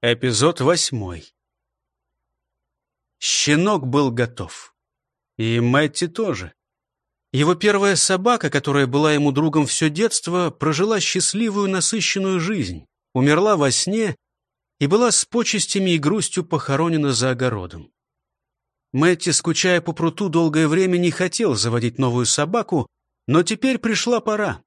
Эпизод восьмой. Щенок был готов. И Мэтти тоже. Его первая собака, которая была ему другом все детство, прожила счастливую насыщенную жизнь, умерла во сне и была с почестями и грустью похоронена за огородом. Мэтти, скучая по пруту, долгое время не хотел заводить новую собаку, но теперь пришла пора.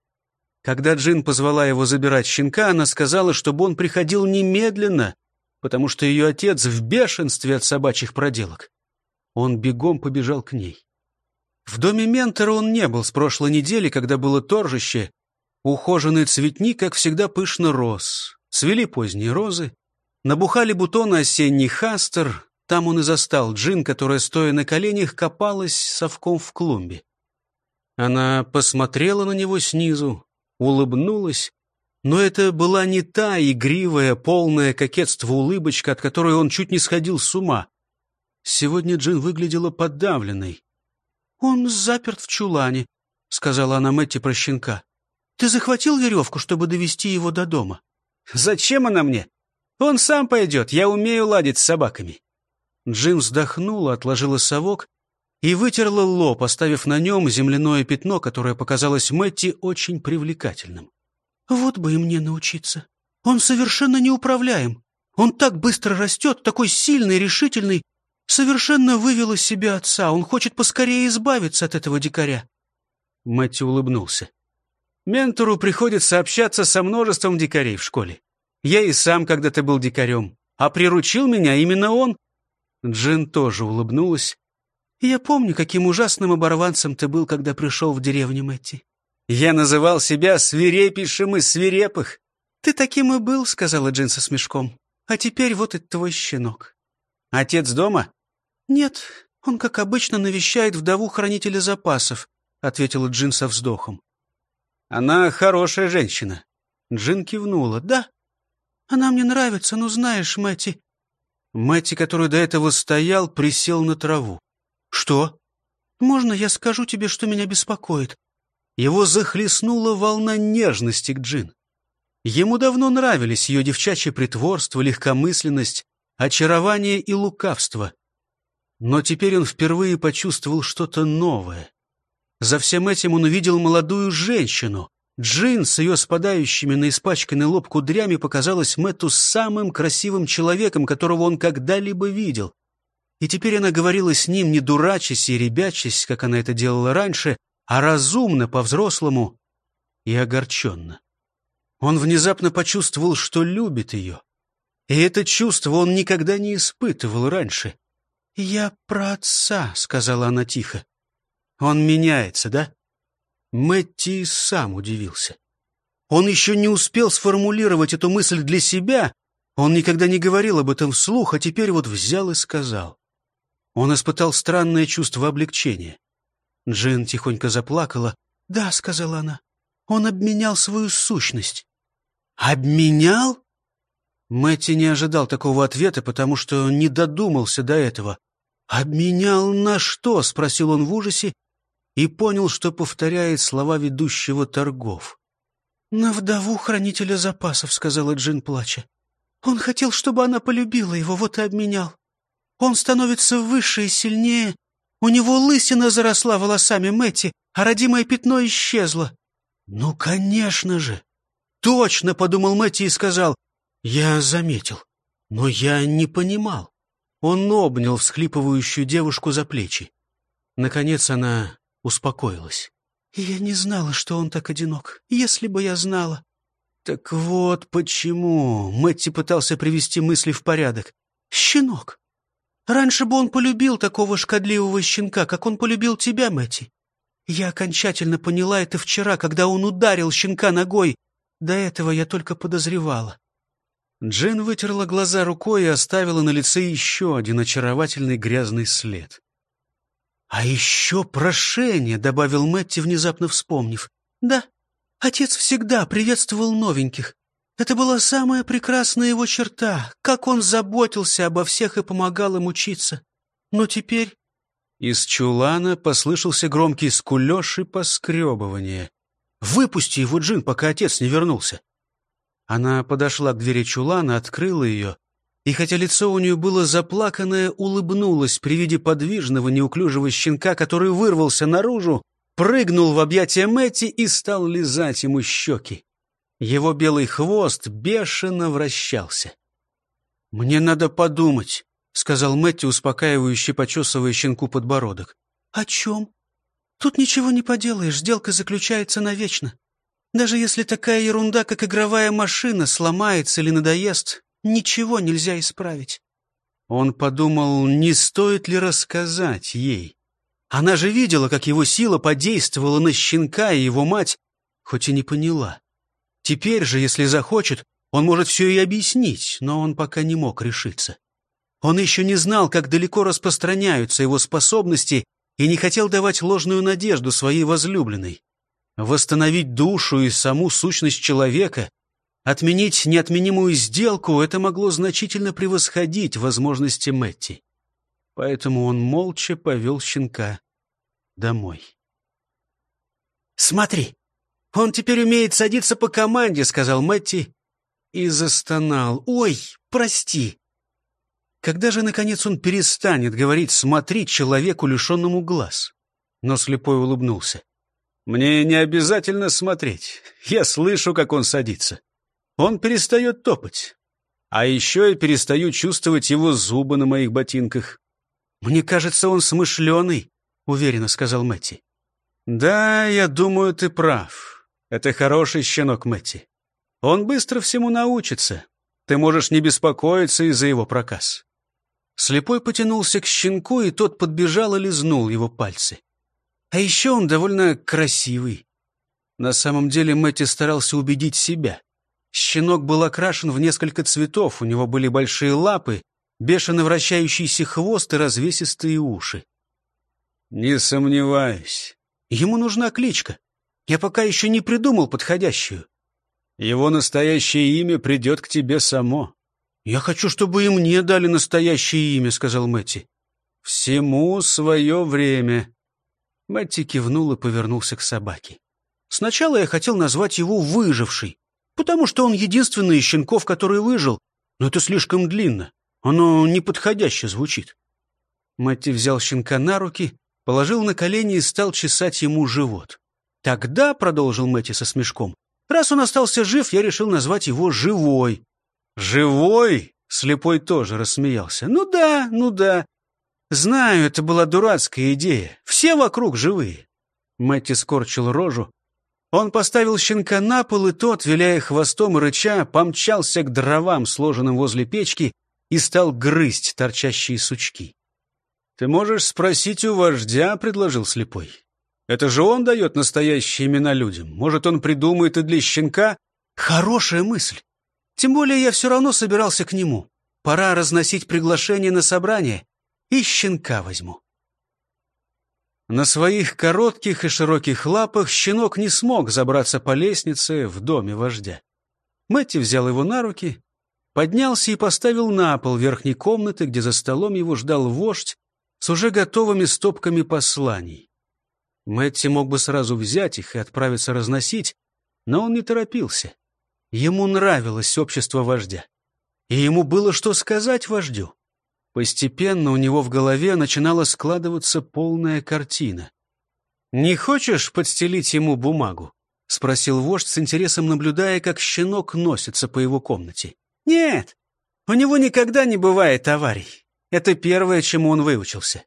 Когда Джин позвала его забирать щенка, она сказала, чтобы он приходил немедленно, потому что ее отец в бешенстве от собачьих проделок. Он бегом побежал к ней. В доме ментора он не был с прошлой недели, когда было торжище. Ухоженный цветник, как всегда, пышно рос. Свели поздние розы, набухали бутоны осенний хастер. Там он и застал Джин, которая, стоя на коленях, копалась совком в клумбе. Она посмотрела на него снизу, улыбнулась но это была не та игривая, полная кокетства улыбочка, от которой он чуть не сходил с ума. Сегодня Джин выглядела подавленной. «Он заперт в чулане», — сказала она Мэтти про щенка. «Ты захватил веревку, чтобы довести его до дома?» «Зачем она мне? Он сам пойдет, я умею ладить с собаками». Джин вздохнула, отложила совок и вытерла лоб, оставив на нем земляное пятно, которое показалось Мэтти очень привлекательным. Вот бы и мне научиться. Он совершенно неуправляем. Он так быстро растет, такой сильный, решительный. Совершенно вывел из себя отца. Он хочет поскорее избавиться от этого дикаря. Мэтью улыбнулся. Ментору приходится общаться со множеством дикарей в школе. Я и сам когда-то был дикарем. А приручил меня именно он. Джин тоже улыбнулась. Я помню, каким ужасным оборванцем ты был, когда пришел в деревню Мэтти. Я называл себя свирепейшим из свирепых. Ты таким и был, сказала Джин со смешком. А теперь вот и твой щенок. Отец дома? Нет, он, как обычно, навещает вдову хранителя запасов, ответила Джин со вздохом. Она хорошая женщина. Джин кивнула. Да, она мне нравится, но знаешь, Мэтти... Мэтти, который до этого стоял, присел на траву. Что? Можно я скажу тебе, что меня беспокоит? Его захлестнула волна нежности к Джин. Ему давно нравились ее девчачье притворство, легкомысленность, очарование и лукавство. Но теперь он впервые почувствовал что-то новое. За всем этим он увидел молодую женщину. Джин с ее спадающими на испачканный лоб кудрями показалась Мэтту самым красивым человеком, которого он когда-либо видел. И теперь она говорила с ним, не дурачась и ребячась, как она это делала раньше, а разумно, по-взрослому и огорченно. Он внезапно почувствовал, что любит ее. И это чувство он никогда не испытывал раньше. «Я про отца», — сказала она тихо. «Он меняется, да?» Мэтти сам удивился. Он еще не успел сформулировать эту мысль для себя, он никогда не говорил об этом вслух, а теперь вот взял и сказал. Он испытал странное чувство облегчения. Джин тихонько заплакала. «Да», — сказала она, — «он обменял свою сущность». «Обменял?» Мэтти не ожидал такого ответа, потому что не додумался до этого. «Обменял на что?» — спросил он в ужасе и понял, что повторяет слова ведущего торгов. «На вдову хранителя запасов», — сказала Джин, плача. «Он хотел, чтобы она полюбила его, вот и обменял. Он становится выше и сильнее, у него лысина заросла волосами Мэтти, а родимое пятно исчезло. «Ну, конечно же!» «Точно!» — подумал Мэтти и сказал. «Я заметил, но я не понимал». Он обнял всхлипывающую девушку за плечи. Наконец она успокоилась. «Я не знала, что он так одинок. Если бы я знала...» «Так вот почему...» — Мэтти пытался привести мысли в порядок. «Щенок! Раньше бы он полюбил такого шкодливого щенка, как он полюбил тебя, Мэти. Я окончательно поняла это вчера, когда он ударил щенка ногой. До этого я только подозревала. Джен вытерла глаза рукой и оставила на лице еще один очаровательный грязный след. «А еще прошение», — добавил Мэтти, внезапно вспомнив. «Да, отец всегда приветствовал новеньких. Это была самая прекрасная его черта, как он заботился обо всех и помогал им учиться. Но теперь... Из чулана послышался громкий скулеж и поскребывание. «Выпусти его, Джин, пока отец не вернулся!» Она подошла к двери чулана, открыла ее и хотя лицо у нее было заплаканное, улыбнулась при виде подвижного, неуклюжего щенка, который вырвался наружу, прыгнул в объятия Мэтти и стал лизать ему щеки. Его белый хвост бешено вращался. «Мне надо подумать», — сказал Мэтти, успокаивающе почесывая щенку подбородок. «О чем? Тут ничего не поделаешь, сделка заключается навечно. Даже если такая ерунда, как игровая машина, сломается или надоест, ничего нельзя исправить». Он подумал, не стоит ли рассказать ей. Она же видела, как его сила подействовала на щенка и его мать, хоть и не поняла. Теперь же, если захочет, он может все и объяснить, но он пока не мог решиться. Он еще не знал, как далеко распространяются его способности и не хотел давать ложную надежду своей возлюбленной. Восстановить душу и саму сущность человека, отменить неотменимую сделку — это могло значительно превосходить возможности Мэтти. Поэтому он молча повел щенка домой. «Смотри, он теперь умеет садиться по команде», — сказал Мэтти и застонал. «Ой, прости!» Когда же, наконец, он перестанет говорить «смотри» человеку, лишенному глаз? Но слепой улыбнулся. «Мне не обязательно смотреть. Я слышу, как он садится. Он перестает топать. А еще я перестаю чувствовать его зубы на моих ботинках». «Мне кажется, он смышленый», — уверенно сказал Мэтти. «Да, я думаю, ты прав. Это хороший щенок Мэтти. Он быстро всему научится. Ты можешь не беспокоиться из-за его проказ. Слепой потянулся к щенку, и тот подбежал и лизнул его пальцы. А еще он довольно красивый. На самом деле Мэтти старался убедить себя. Щенок был окрашен в несколько цветов, у него были большие лапы, бешено вращающийся хвост и развесистые уши. «Не сомневаюсь. Ему нужна кличка. Я пока еще не придумал подходящую. Его настоящее имя придет к тебе само. «Я хочу, чтобы и мне дали настоящее имя», — сказал Мэтти. «Всему свое время». Мэтти кивнул и повернулся к собаке. «Сначала я хотел назвать его «Выживший», потому что он единственный из щенков, который выжил, но это слишком длинно. Оно неподходяще звучит». Мэтти взял щенка на руки, положил на колени и стал чесать ему живот. «Тогда», — продолжил Мэтти со смешком, Раз он остался жив, я решил назвать его «Живой». «Живой?» — слепой тоже рассмеялся. «Ну да, ну да. Знаю, это была дурацкая идея. Все вокруг живые». Мэтти скорчил рожу. Он поставил щенка на пол, и тот, виляя хвостом и рыча, помчался к дровам, сложенным возле печки, и стал грызть торчащие сучки. «Ты можешь спросить у вождя», — предложил слепой. Это же он дает настоящие имена людям. Может, он придумает и для щенка? Хорошая мысль. Тем более я все равно собирался к нему. Пора разносить приглашение на собрание. И щенка возьму. На своих коротких и широких лапах щенок не смог забраться по лестнице в доме вождя. Мэтти взял его на руки, поднялся и поставил на пол верхней комнаты, где за столом его ждал вождь с уже готовыми стопками посланий. Мэтти мог бы сразу взять их и отправиться разносить, но он не торопился. Ему нравилось общество вождя. И ему было что сказать вождю. Постепенно у него в голове начинала складываться полная картина. «Не хочешь подстелить ему бумагу?» — спросил вождь с интересом, наблюдая, как щенок носится по его комнате. «Нет, у него никогда не бывает аварий. Это первое, чему он выучился.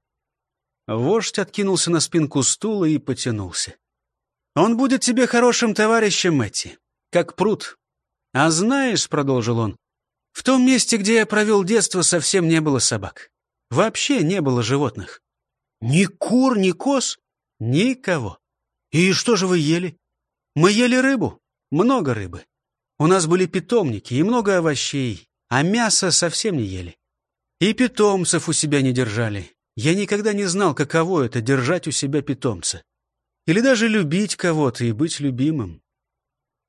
Вождь откинулся на спинку стула и потянулся. «Он будет тебе хорошим товарищем, Мэтти, как пруд. А знаешь, — продолжил он, — в том месте, где я провел детство, совсем не было собак. Вообще не было животных. Ни кур, ни коз, никого. И что же вы ели? Мы ели рыбу, много рыбы. У нас были питомники и много овощей, а мясо совсем не ели. И питомцев у себя не держали. Я никогда не знал, каково это — держать у себя питомца. Или даже любить кого-то и быть любимым.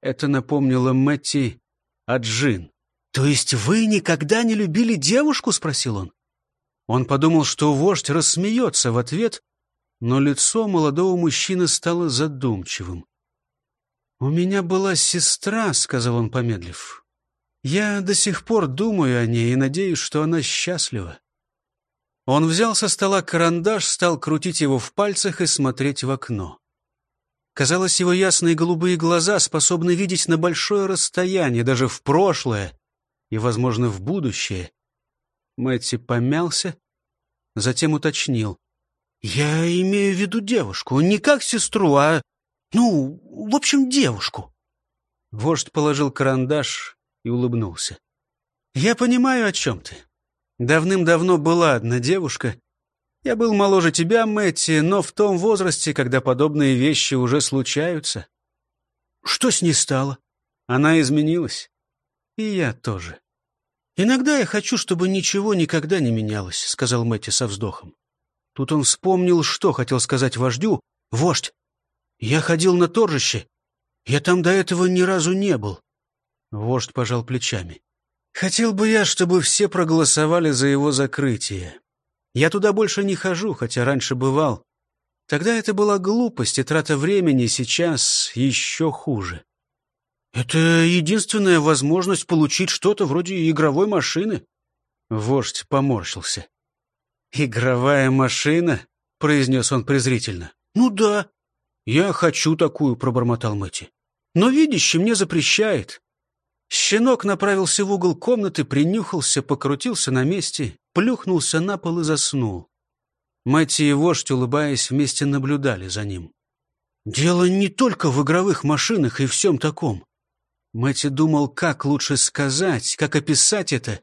Это напомнило Мэтти о Джин. «То есть вы никогда не любили девушку?» — спросил он. Он подумал, что вождь рассмеется в ответ, но лицо молодого мужчины стало задумчивым. «У меня была сестра», — сказал он, помедлив. Я до сих пор думаю о ней и надеюсь, что она счастлива. Он взял со стола карандаш, стал крутить его в пальцах и смотреть в окно. Казалось, его ясные голубые глаза способны видеть на большое расстояние, даже в прошлое и, возможно, в будущее. Мэтти помялся, затем уточнил. «Я имею в виду девушку, не как сестру, а, ну, в общем, девушку». Вождь положил карандаш и улыбнулся. «Я понимаю, о чем ты. Давным-давно была одна девушка. Я был моложе тебя, Мэтти, но в том возрасте, когда подобные вещи уже случаются. Что с ней стало? Она изменилась. И я тоже. «Иногда я хочу, чтобы ничего никогда не менялось», — сказал Мэтти со вздохом. Тут он вспомнил, что хотел сказать вождю. «Вождь, я ходил на торжище. Я там до этого ни разу не был». Вождь пожал плечами. «Хотел бы я, чтобы все проголосовали за его закрытие. Я туда больше не хожу, хотя раньше бывал. Тогда это была глупость и трата времени, сейчас еще хуже. Это единственная возможность получить что-то вроде игровой машины. Вождь поморщился. «Игровая машина?» — произнес он презрительно. «Ну да. Я хочу такую», — пробормотал Мэти. «Но видящий мне запрещает. Щенок направился в угол комнаты, принюхался, покрутился на месте, плюхнулся на пол и заснул. Мать и вождь, улыбаясь, вместе наблюдали за ним. «Дело не только в игровых машинах и всем таком». Мэтти думал, как лучше сказать, как описать это.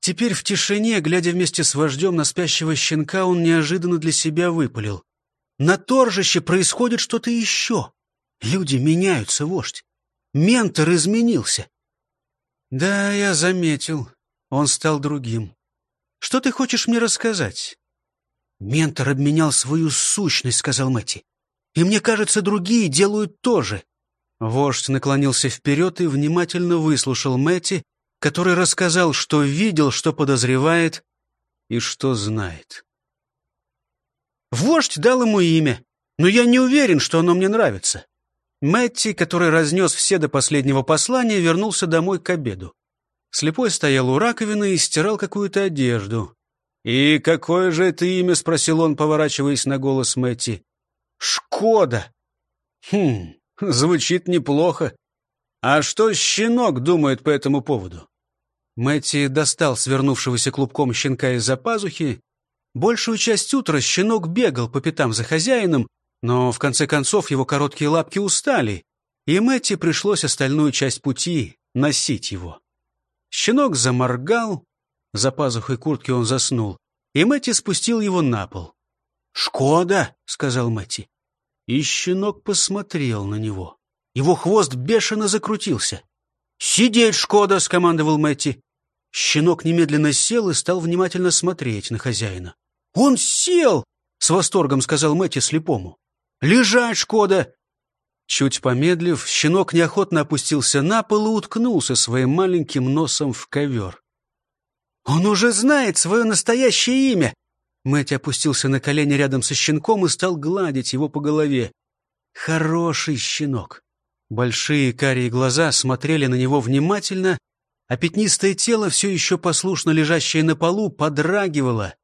Теперь в тишине, глядя вместе с вождем на спящего щенка, он неожиданно для себя выпалил. «На торжище происходит что-то еще. Люди меняются, вождь. Ментор изменился. «Да, я заметил. Он стал другим. Что ты хочешь мне рассказать?» «Ментор обменял свою сущность», — сказал Мэтти. «И мне кажется, другие делают то же». Вождь наклонился вперед и внимательно выслушал Мэтти, который рассказал, что видел, что подозревает и что знает. Вождь дал ему имя, но я не уверен, что оно мне нравится. Мэтти, который разнес все до последнего послания, вернулся домой к обеду. Слепой стоял у раковины и стирал какую-то одежду. «И какое же это имя?» — спросил он, поворачиваясь на голос Мэтти. «Шкода». «Хм, звучит неплохо. А что щенок думает по этому поводу?» Мэтти достал свернувшегося клубком щенка из-за пазухи. Большую часть утра щенок бегал по пятам за хозяином, но в конце концов его короткие лапки устали, и Мэтти пришлось остальную часть пути носить его. Щенок заморгал, за пазухой куртки он заснул, и Мэтти спустил его на пол. «Шкода!» — сказал Мэтти. И щенок посмотрел на него. Его хвост бешено закрутился. «Сидеть, Шкода!» — скомандовал Мэтти. Щенок немедленно сел и стал внимательно смотреть на хозяина. «Он сел!» — с восторгом сказал Мэтти слепому. «Лежать, Шкода!» Чуть помедлив, щенок неохотно опустился на пол и уткнулся своим маленьким носом в ковер. «Он уже знает свое настоящее имя!» Мэтти опустился на колени рядом со щенком и стал гладить его по голове. «Хороший щенок!» Большие карие глаза смотрели на него внимательно, а пятнистое тело, все еще послушно лежащее на полу, подрагивало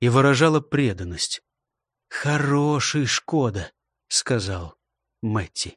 и выражало преданность. «Хороший Шкода», — сказал Мэтти.